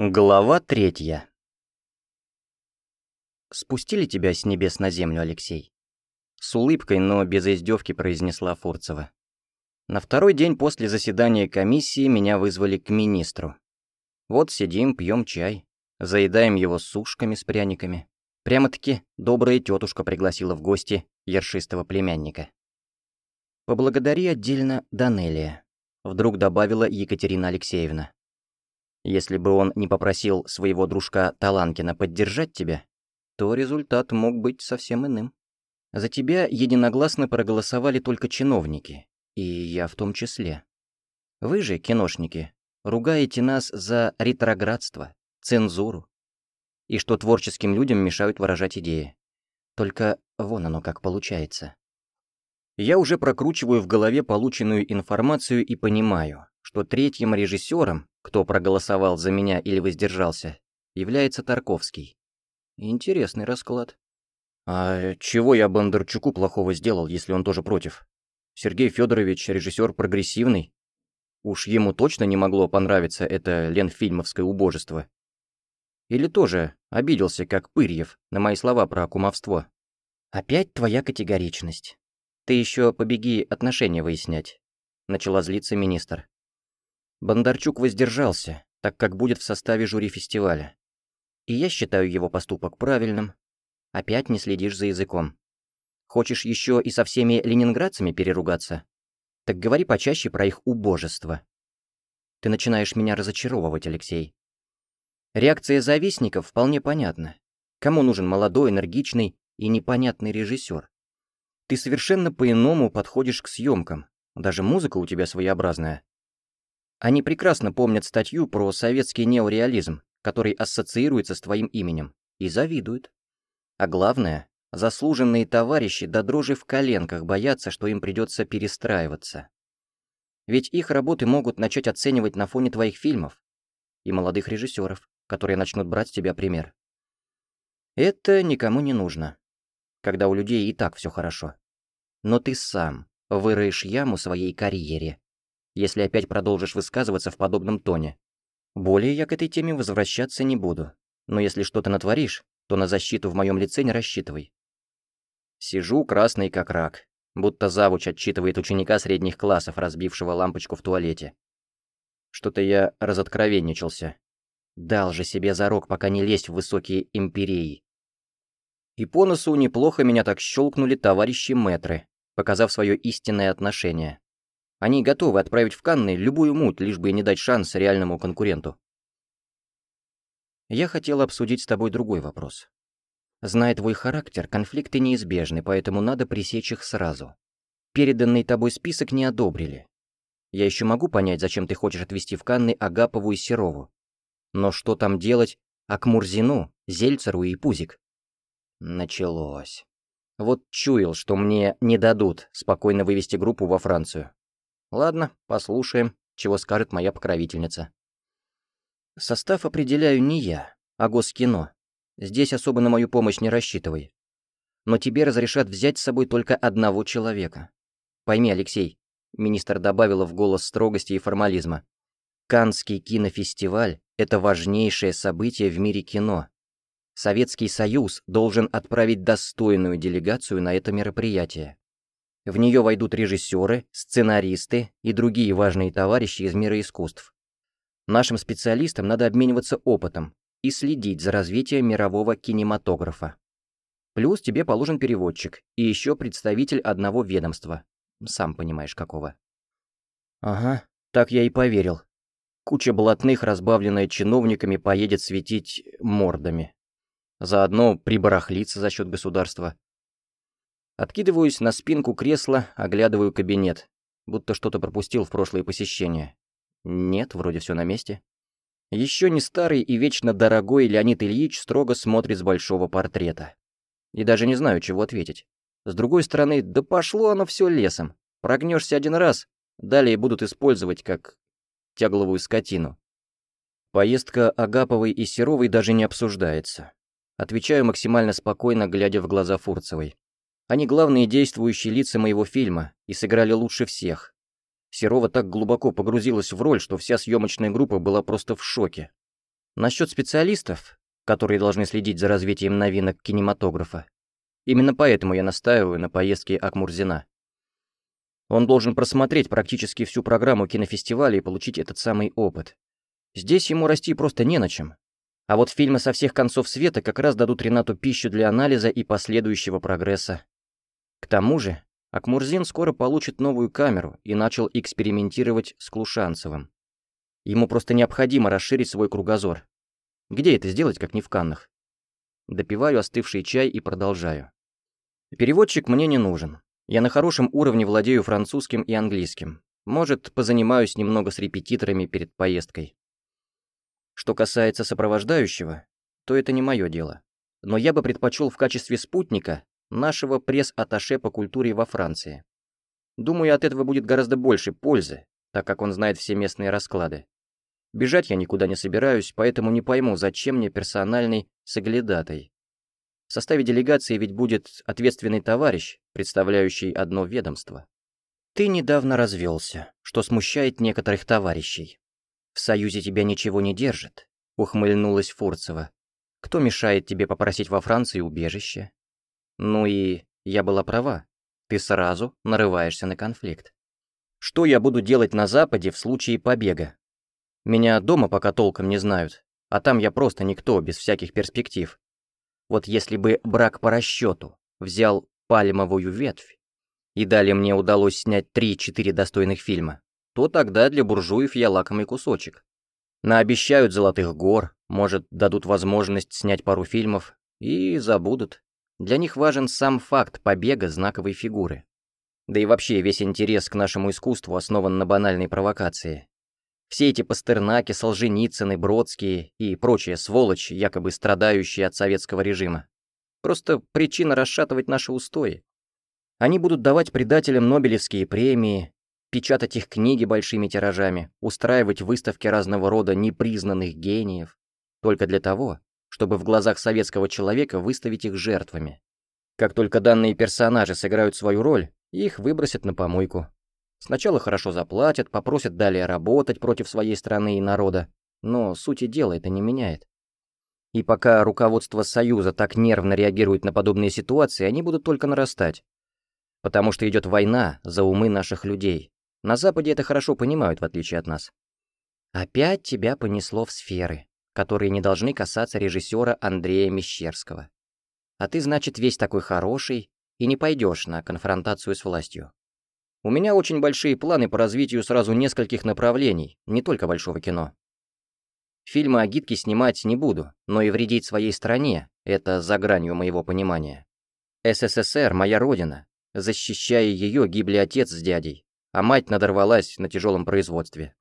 Глава третья. «Спустили тебя с небес на землю, Алексей?» С улыбкой, но без издевки произнесла Фурцева. На второй день после заседания комиссии меня вызвали к министру. Вот сидим, пьем чай, заедаем его сушками с пряниками. Прямо-таки добрая тетушка пригласила в гости ершистого племянника. «Поблагодари отдельно Данелия», — вдруг добавила Екатерина Алексеевна. Если бы он не попросил своего дружка Таланкина поддержать тебя, то результат мог быть совсем иным. За тебя единогласно проголосовали только чиновники, и я в том числе. Вы же, киношники, ругаете нас за ретроградство, цензуру, и что творческим людям мешают выражать идеи. Только вон оно как получается. Я уже прокручиваю в голове полученную информацию и понимаю, что третьим режиссером, кто проголосовал за меня или воздержался, является Тарковский. Интересный расклад. А чего я Бондарчуку плохого сделал, если он тоже против? Сергей Федорович режиссер прогрессивный. Уж ему точно не могло понравиться это ленфильмовское убожество. Или тоже обиделся, как Пырьев, на мои слова про кумовство. «Опять твоя категоричность. Ты еще побеги отношения выяснять», — начала злиться министр. Бондарчук воздержался, так как будет в составе жюри фестиваля. И я считаю его поступок правильным. Опять не следишь за языком. Хочешь еще и со всеми ленинградцами переругаться? Так говори почаще про их убожество. Ты начинаешь меня разочаровывать, Алексей. Реакция завистников вполне понятна. Кому нужен молодой, энергичный и непонятный режиссер? Ты совершенно по-иному подходишь к съемкам. Даже музыка у тебя своеобразная. Они прекрасно помнят статью про советский неореализм, который ассоциируется с твоим именем, и завидуют. А главное, заслуженные товарищи до дрожи в коленках боятся, что им придется перестраиваться. Ведь их работы могут начать оценивать на фоне твоих фильмов и молодых режиссеров, которые начнут брать с тебя пример. Это никому не нужно, когда у людей и так все хорошо. Но ты сам выроешь яму своей карьере, если опять продолжишь высказываться в подобном тоне. Более я к этой теме возвращаться не буду. Но если что-то натворишь, то на защиту в моем лице не рассчитывай. Сижу красный как рак, будто завуч отчитывает ученика средних классов, разбившего лампочку в туалете. Что-то я разоткровенничался. Дал же себе зарок, пока не лезть в высокие империи. И по носу неплохо меня так щелкнули товарищи мэтры, показав свое истинное отношение. Они готовы отправить в Канны любую муть, лишь бы не дать шанс реальному конкуренту. Я хотел обсудить с тобой другой вопрос. Зная твой характер, конфликты неизбежны, поэтому надо пресечь их сразу. Переданный тобой список не одобрили. Я еще могу понять, зачем ты хочешь отвезти в Канны Агапову и Серову. Но что там делать Акмурзину, Зельцеру и Пузик? Началось. Вот чуял, что мне не дадут спокойно вывести группу во Францию. Ладно, послушаем, чего скажет моя покровительница. Состав определяю не я, а Госкино. Здесь особо на мою помощь не рассчитывай. Но тебе разрешат взять с собой только одного человека. Пойми, Алексей, министр добавила в голос строгости и формализма. Канский кинофестиваль — это важнейшее событие в мире кино. Советский Союз должен отправить достойную делегацию на это мероприятие. В нее войдут режиссеры, сценаристы и другие важные товарищи из мира искусств. Нашим специалистам надо обмениваться опытом и следить за развитием мирового кинематографа. Плюс тебе положен переводчик и еще представитель одного ведомства. Сам понимаешь, какого. Ага, так я и поверил. Куча блатных, разбавленная чиновниками, поедет светить мордами. Заодно прибарахлиться за счет государства. Откидываюсь на спинку кресла, оглядываю кабинет, будто что-то пропустил в прошлые посещения. Нет, вроде все на месте. Еще не старый и вечно дорогой Леонид Ильич строго смотрит с большого портрета. И даже не знаю, чего ответить. С другой стороны, да пошло оно все лесом. Прогнешься один раз, далее будут использовать как тягловую скотину. Поездка Агаповой и Серовой даже не обсуждается. Отвечаю максимально спокойно, глядя в глаза Фурцевой. Они главные действующие лица моего фильма и сыграли лучше всех. Серова так глубоко погрузилась в роль, что вся съемочная группа была просто в шоке. Насчет специалистов, которые должны следить за развитием новинок кинематографа, именно поэтому я настаиваю на поездке Акмурзина. Он должен просмотреть практически всю программу кинофестиваля и получить этот самый опыт. Здесь ему расти просто не на чем. А вот фильмы со всех концов света как раз дадут Ренату пищу для анализа и последующего прогресса. К тому же, Акмурзин скоро получит новую камеру и начал экспериментировать с Клушанцевым. Ему просто необходимо расширить свой кругозор. Где это сделать, как не в Каннах? Допиваю остывший чай и продолжаю. Переводчик мне не нужен. Я на хорошем уровне владею французским и английским. Может, позанимаюсь немного с репетиторами перед поездкой. Что касается сопровождающего, то это не мое дело. Но я бы предпочел в качестве спутника нашего пресс-атташе по культуре во Франции. Думаю, от этого будет гораздо больше пользы, так как он знает все местные расклады. Бежать я никуда не собираюсь, поэтому не пойму, зачем мне персональный соглядатай. В составе делегации ведь будет ответственный товарищ, представляющий одно ведомство. Ты недавно развелся, что смущает некоторых товарищей. В союзе тебя ничего не держит, ухмыльнулась Фурцева. Кто мешает тебе попросить во Франции убежище? Ну и я была права. Ты сразу нарываешься на конфликт. Что я буду делать на Западе в случае побега? Меня дома пока толком не знают, а там я просто никто, без всяких перспектив. Вот если бы брак по расчету взял пальмовую ветвь, и далее мне удалось снять 3-4 достойных фильма, то тогда для буржуев я лакомый кусочек. Наобещают золотых гор, может, дадут возможность снять пару фильмов, и забудут. Для них важен сам факт побега знаковой фигуры. Да и вообще весь интерес к нашему искусству основан на банальной провокации. Все эти Пастернаки, Солженицыны, Бродские и прочие сволочи, якобы страдающие от советского режима. Просто причина расшатывать наши устои. Они будут давать предателям Нобелевские премии, печатать их книги большими тиражами, устраивать выставки разного рода непризнанных гениев, только для того, чтобы в глазах советского человека выставить их жертвами. Как только данные персонажи сыграют свою роль, их выбросят на помойку. Сначала хорошо заплатят, попросят далее работать против своей страны и народа, но сути дела это не меняет. И пока руководство Союза так нервно реагирует на подобные ситуации, они будут только нарастать. Потому что идет война за умы наших людей. На Западе это хорошо понимают, в отличие от нас. Опять тебя понесло в сферы, которые не должны касаться режиссера Андрея Мещерского. А ты, значит, весь такой хороший и не пойдешь на конфронтацию с властью. У меня очень большие планы по развитию сразу нескольких направлений, не только большого кино. Фильмы о гидке снимать не буду, но и вредить своей стране — это за гранью моего понимания. СССР — моя родина. Защищая ее, гибли отец с дядей, а мать надорвалась на тяжелом производстве.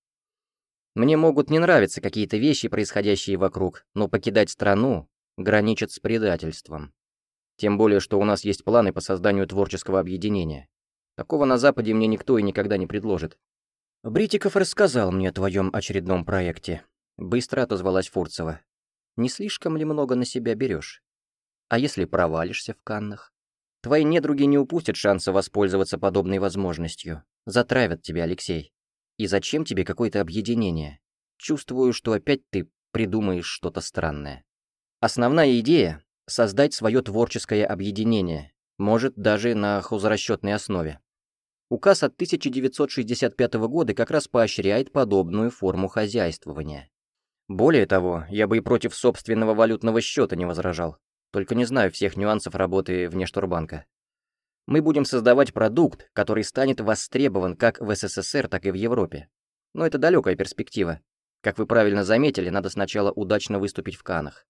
Мне могут не нравиться какие-то вещи, происходящие вокруг, но покидать страну граничит с предательством. Тем более, что у нас есть планы по созданию творческого объединения. Такого на Западе мне никто и никогда не предложит. Бритиков рассказал мне о твоем очередном проекте. Быстро отозвалась Фурцева. Не слишком ли много на себя берешь? А если провалишься в Каннах? Твои недруги не упустят шанса воспользоваться подобной возможностью. Затравят тебя, Алексей. И зачем тебе какое-то объединение? Чувствую, что опять ты придумаешь что-то странное. Основная идея — создать свое творческое объединение, может, даже на хозрасчетной основе. Указ от 1965 года как раз поощряет подобную форму хозяйствования. Более того, я бы и против собственного валютного счета не возражал, только не знаю всех нюансов работы внешторбанка. Мы будем создавать продукт, который станет востребован как в СССР, так и в Европе. Но это далекая перспектива. Как вы правильно заметили, надо сначала удачно выступить в Канах.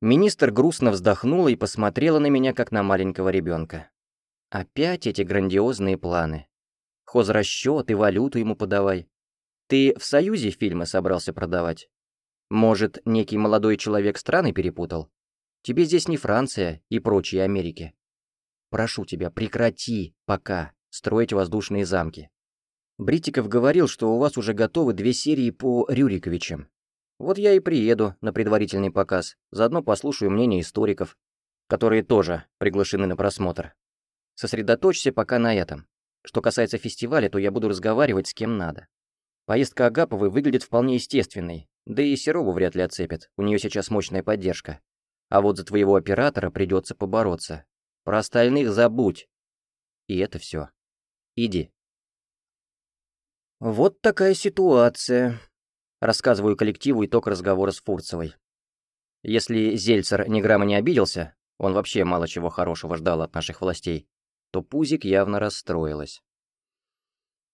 Министр грустно вздохнула и посмотрела на меня, как на маленького ребенка. Опять эти грандиозные планы. Хозрасчет и валюту ему подавай. Ты в Союзе фильмы собрался продавать? Может, некий молодой человек страны перепутал? Тебе здесь не Франция и прочие Америки. Прошу тебя, прекрати пока строить воздушные замки. Бритиков говорил, что у вас уже готовы две серии по Рюриковичам. Вот я и приеду на предварительный показ, заодно послушаю мнение историков, которые тоже приглашены на просмотр. Сосредоточься пока на этом. Что касается фестиваля, то я буду разговаривать с кем надо. Поездка Агаповой выглядит вполне естественной, Да и Серову вряд ли отцепят, у нее сейчас мощная поддержка. А вот за твоего оператора придется побороться. Про остальных забудь. И это все. Иди. Вот такая ситуация. Рассказываю коллективу итог разговора с Фурцевой. Если Зельцер ни грамма не обиделся, он вообще мало чего хорошего ждал от наших властей, то Пузик явно расстроилась.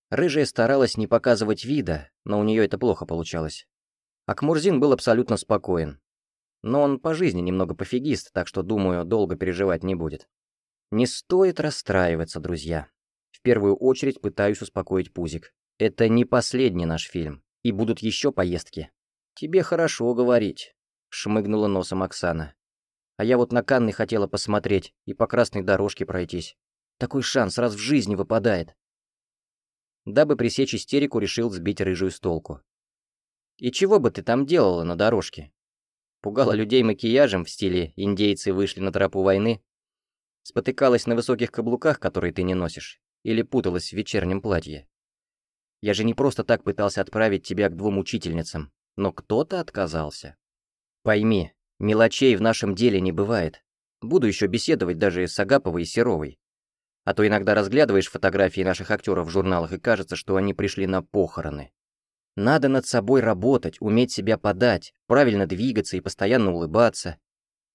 Рыжая старалась не показывать вида, но у нее это плохо получалось. Акмурзин был абсолютно спокоен. Но он по жизни немного пофигист, так что, думаю, долго переживать не будет. Не стоит расстраиваться, друзья. В первую очередь пытаюсь успокоить Пузик. Это не последний наш фильм, и будут еще поездки. Тебе хорошо говорить, шмыгнула носом Оксана. А я вот на Канны хотела посмотреть и по красной дорожке пройтись. Такой шанс раз в жизни выпадает. Дабы пресечь истерику, решил сбить рыжую с толку. «И чего бы ты там делала на дорожке?» Пугала людей макияжем в стиле «индейцы вышли на тропу войны», спотыкалась на высоких каблуках, которые ты не носишь, или путалась в вечернем платье. Я же не просто так пытался отправить тебя к двум учительницам, но кто-то отказался. Пойми, мелочей в нашем деле не бывает. Буду еще беседовать даже с Агаповой и Серовой. А то иногда разглядываешь фотографии наших актеров в журналах и кажется, что они пришли на похороны. Надо над собой работать, уметь себя подать, правильно двигаться и постоянно улыбаться.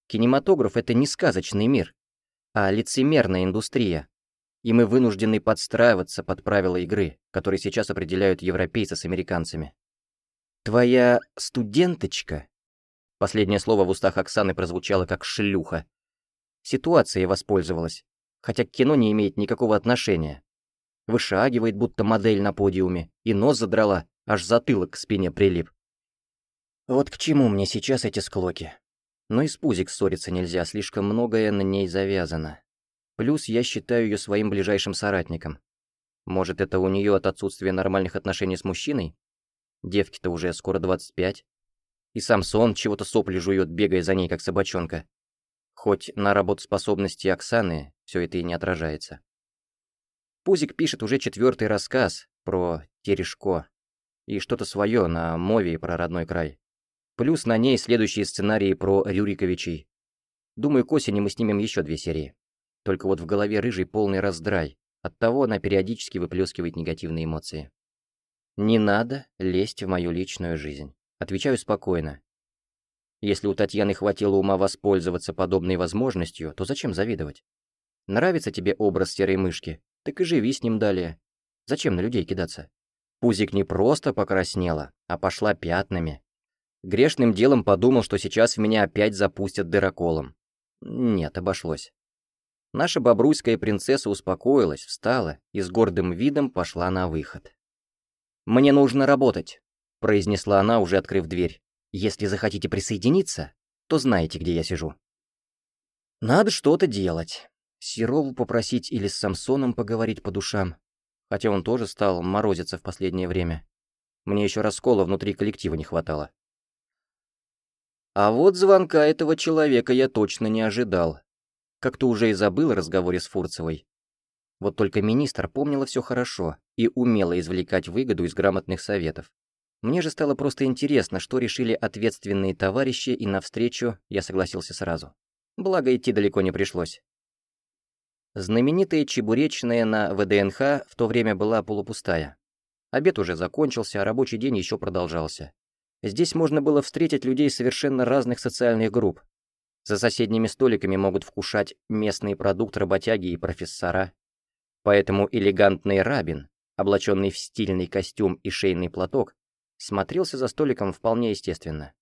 Кинематограф — это не сказочный мир, а лицемерная индустрия. И мы вынуждены подстраиваться под правила игры, которые сейчас определяют европейцы с американцами. «Твоя студенточка?» Последнее слово в устах Оксаны прозвучало как «шлюха». Ситуация воспользовалась хотя к кино не имеет никакого отношения. Вышагивает, будто модель на подиуме, и нос задрала, аж затылок к спине прилип. Вот к чему мне сейчас эти склоки? Но и с Пузик ссориться нельзя, слишком многое на ней завязано. Плюс я считаю ее своим ближайшим соратником. Может, это у нее от отсутствия нормальных отношений с мужчиной? Девке-то уже скоро 25. И Самсон чего-то сопли жует, бегая за ней, как собачонка. Хоть на работоспособности Оксаны все это и не отражается. Пузик пишет уже четвертый рассказ про Терешко и что-то свое на мове про родной край. Плюс на ней следующие сценарии про Рюриковичей. Думаю, к осени мы снимем еще две серии. Только вот в голове рыжий полный раздрай. Оттого она периодически выплескивает негативные эмоции. «Не надо лезть в мою личную жизнь». Отвечаю спокойно, если у Татьяны хватило ума воспользоваться подобной возможностью, то зачем завидовать? Нравится тебе образ серой мышки? Так и живи с ним далее. Зачем на людей кидаться? Пузик не просто покраснела, а пошла пятнами. Грешным делом подумал, что сейчас в меня опять запустят дыроколом. Нет, обошлось. Наша бобруйская принцесса успокоилась, встала и с гордым видом пошла на выход. «Мне нужно работать», — произнесла она, уже открыв дверь. Если захотите присоединиться, то знаете, где я сижу. Надо что-то делать. Серову попросить или с Самсоном поговорить по душам. Хотя он тоже стал морозиться в последнее время. Мне еще раскола внутри коллектива не хватало. А вот звонка этого человека я точно не ожидал. Как-то уже и забыл о разговоре с Фурцевой. Вот только министр помнила все хорошо и умела извлекать выгоду из грамотных советов. Мне же стало просто интересно, что решили ответственные товарищи, и навстречу я согласился сразу. Благо, идти далеко не пришлось. Знаменитая чебуречная на ВДНХ в то время была полупустая. Обед уже закончился, а рабочий день еще продолжался. Здесь можно было встретить людей совершенно разных социальных групп. За соседними столиками могут вкушать местный продукт работяги и профессора. Поэтому элегантный рабин, облаченный в стильный костюм и шейный платок, смотрелся за столиком вполне естественно.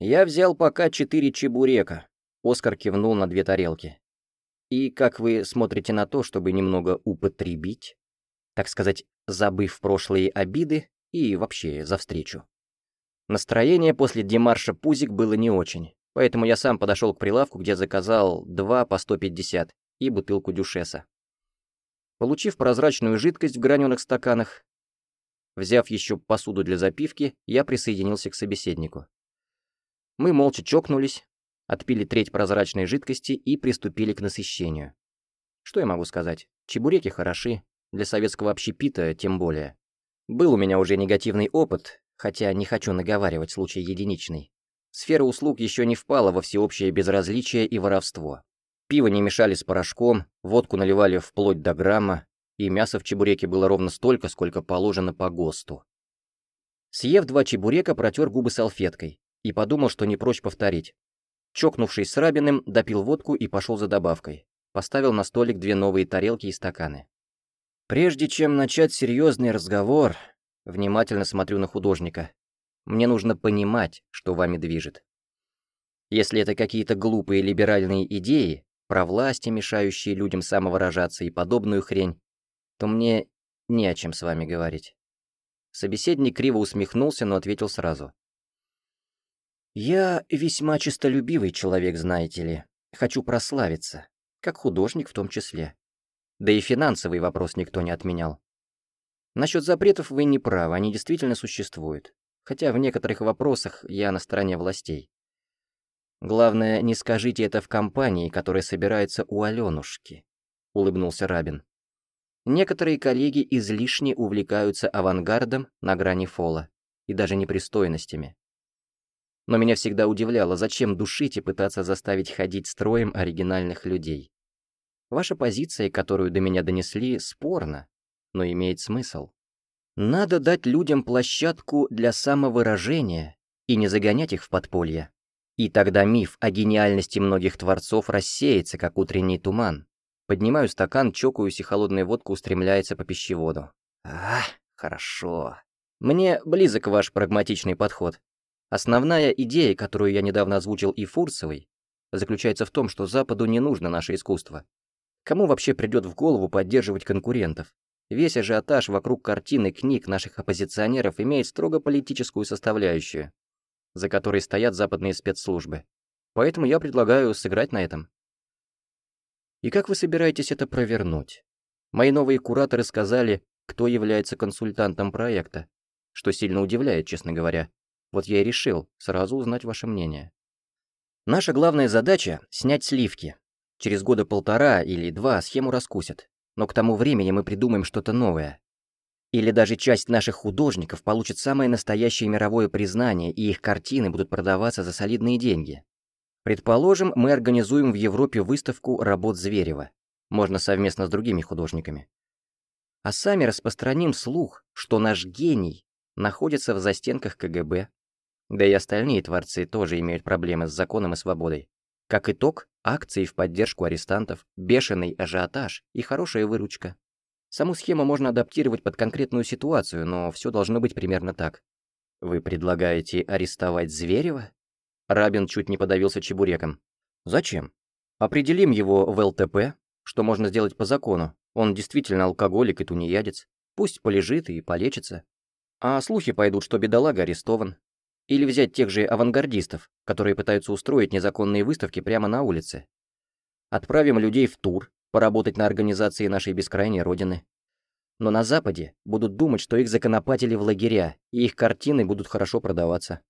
«Я взял пока четыре чебурека», — Оскар кивнул на две тарелки. «И как вы смотрите на то, чтобы немного употребить? Так сказать, забыв прошлые обиды и вообще за встречу?» Настроение после демарша Пузик было не очень, поэтому я сам подошел к прилавку, где заказал два по 150 и бутылку дюшеса. Получив прозрачную жидкость в граненых стаканах, Взяв еще посуду для запивки, я присоединился к собеседнику. Мы молча чокнулись, отпили треть прозрачной жидкости и приступили к насыщению. Что я могу сказать? Чебуреки хороши, для советского общепита тем более. Был у меня уже негативный опыт, хотя не хочу наговаривать случай единичный. Сфера услуг еще не впала во всеобщее безразличие и воровство. Пиво не мешали с порошком, водку наливали вплоть до грамма, и мяса в чебуреке было ровно столько, сколько положено по ГОСТу. Съев два чебурека, протер губы салфеткой и подумал, что не прочь повторить. Чокнувшись с Рабиным, допил водку и пошел за добавкой. Поставил на столик две новые тарелки и стаканы. Прежде чем начать серьезный разговор, внимательно смотрю на художника. Мне нужно понимать, что вами движет. Если это какие-то глупые либеральные идеи, про власти, мешающие людям самовыражаться и подобную хрень, то мне не о чем с вами говорить. Собеседник криво усмехнулся, но ответил сразу. «Я весьма честолюбивый человек, знаете ли. Хочу прославиться, как художник в том числе. Да и финансовый вопрос никто не отменял. Насчет запретов вы не правы, они действительно существуют хотя в некоторых вопросах я на стороне властей. Главное, не скажите это в компании, которая собирается у Алёнушки», — улыбнулся Рабин. Некоторые коллеги излишне увлекаются авангардом на грани фола и даже непристойностями. Но меня всегда удивляло, зачем душить и пытаться заставить ходить строем оригинальных людей. Ваша позиция, которую до меня донесли, спорна, но имеет смысл. Надо дать людям площадку для самовыражения и не загонять их в подполье. И тогда миф о гениальности многих творцов рассеется, как утренний туман. Поднимаю стакан, чокаюсь, и холодная водка устремляется по пищеводу. А, хорошо. Мне близок ваш прагматичный подход. Основная идея, которую я недавно озвучил и Фурсовой, заключается в том, что Западу не нужно наше искусство. Кому вообще придет в голову поддерживать конкурентов? Весь ажиотаж вокруг картины книг наших оппозиционеров имеет строго политическую составляющую, за которой стоят западные спецслужбы. Поэтому я предлагаю сыграть на этом. И как вы собираетесь это провернуть? Мои новые кураторы сказали, кто является консультантом проекта, что сильно удивляет, честно говоря. Вот я и решил сразу узнать ваше мнение. Наша главная задача — снять сливки. Через года полтора или два схему раскусят но к тому времени мы придумаем что-то новое. Или даже часть наших художников получит самое настоящее мировое признание, и их картины будут продаваться за солидные деньги. Предположим, мы организуем в Европе выставку работ Зверева. Можно совместно с другими художниками. А сами распространим слух, что наш гений находится в застенках КГБ. Да и остальные творцы тоже имеют проблемы с законом и свободой. Как итог, акции в поддержку арестантов, бешеный ажиотаж и хорошая выручка. Саму схему можно адаптировать под конкретную ситуацию, но все должно быть примерно так. Вы предлагаете арестовать Зверева? Рабин чуть не подавился чебуреком. Зачем? Определим его в ЛТП, что можно сделать по закону. Он действительно алкоголик и тунеядец. Пусть полежит и полечится. А слухи пойдут, что бедолага арестован. Или взять тех же авангардистов, которые пытаются устроить незаконные выставки прямо на улице. Отправим людей в тур, поработать на организации нашей бескрайней родины. Но на Западе будут думать, что их законопатили в лагеря, и их картины будут хорошо продаваться.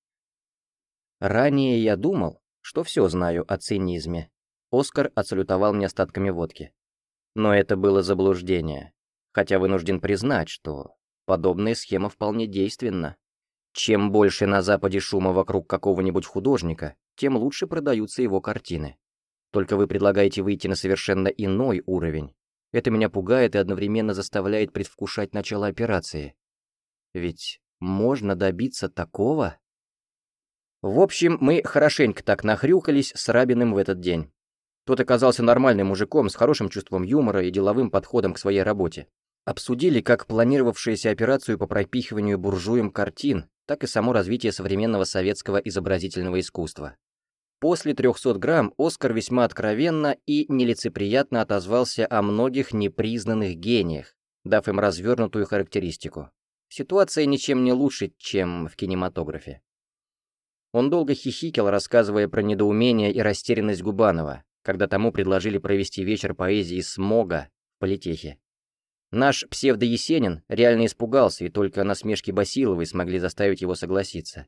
Ранее я думал, что все знаю о цинизме. Оскар отсалютовал мне остатками водки. Но это было заблуждение, хотя вынужден признать, что подобная схема вполне действенна. Чем больше на Западе шума вокруг какого-нибудь художника, тем лучше продаются его картины. Только вы предлагаете выйти на совершенно иной уровень. Это меня пугает и одновременно заставляет предвкушать начало операции. Ведь можно добиться такого? В общем, мы хорошенько так нахрюкались с Рабиным в этот день. Тот оказался нормальным мужиком с хорошим чувством юмора и деловым подходом к своей работе. Обсудили как планировавшуюся операцию по пропихиванию буржуям картин, так и само развитие современного советского изобразительного искусства. После 300 грамм Оскар весьма откровенно и нелицеприятно отозвался о многих непризнанных гениях, дав им развернутую характеристику. Ситуация ничем не лучше, чем в кинематографе. Он долго хихикал, рассказывая про недоумение и растерянность Губанова, когда тому предложили провести вечер поэзии «Смога» в политехе. Наш псевдо-Есенин реально испугался, и только насмешки Басиловой смогли заставить его согласиться.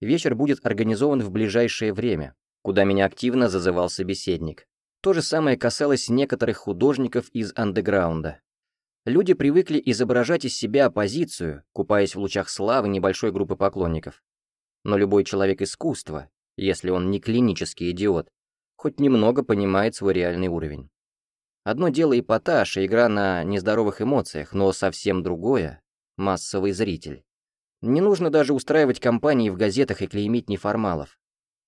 Вечер будет организован в ближайшее время, куда меня активно зазывал собеседник. То же самое касалось некоторых художников из андеграунда. Люди привыкли изображать из себя оппозицию, купаясь в лучах славы небольшой группы поклонников. Но любой человек искусства, если он не клинический идиот, хоть немного понимает свой реальный уровень. Одно дело эпатаж и игра на нездоровых эмоциях, но совсем другое — массовый зритель. Не нужно даже устраивать кампании в газетах и клеймить неформалов.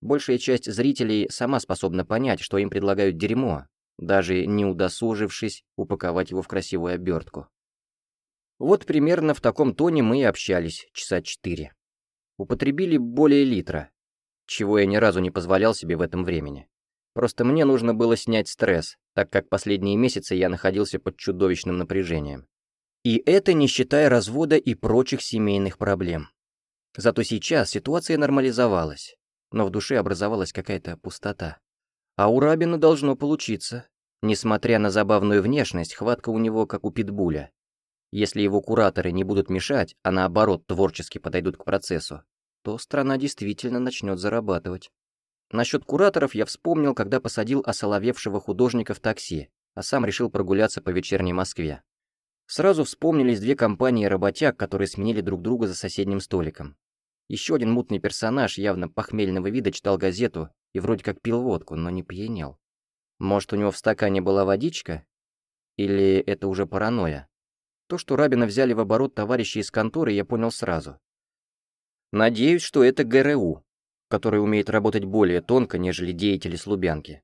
Большая часть зрителей сама способна понять, что им предлагают дерьмо, даже не удосужившись упаковать его в красивую обертку. Вот примерно в таком тоне мы и общались часа четыре. Употребили более литра, чего я ни разу не позволял себе в этом времени. Просто мне нужно было снять стресс, так как последние месяцы я находился под чудовищным напряжением. И это не считая развода и прочих семейных проблем. Зато сейчас ситуация нормализовалась, но в душе образовалась какая-то пустота. А у Рабина должно получиться. Несмотря на забавную внешность, хватка у него как у питбуля. Если его кураторы не будут мешать, а наоборот творчески подойдут к процессу, то страна действительно начнет зарабатывать. Насчет кураторов я вспомнил, когда посадил осоловевшего художника в такси, а сам решил прогуляться по вечерней Москве. Сразу вспомнились две компании работяг, которые сменили друг друга за соседним столиком. Еще один мутный персонаж явно похмельного вида читал газету и вроде как пил водку, но не пьянел. Может, у него в стакане была водичка? Или это уже паранойя? То, что Рабина взяли в оборот товарищи из конторы, я понял сразу. Надеюсь, что это ГРУ, который умеет работать более тонко, нежели деятели с Лубянки.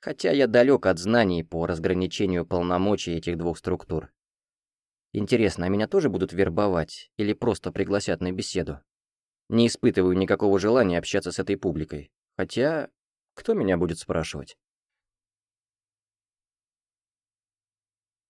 Хотя я далек от знаний по разграничению полномочий этих двух структур. Интересно, а меня тоже будут вербовать или просто пригласят на беседу? Не испытываю никакого желания общаться с этой публикой. Хотя, кто меня будет спрашивать?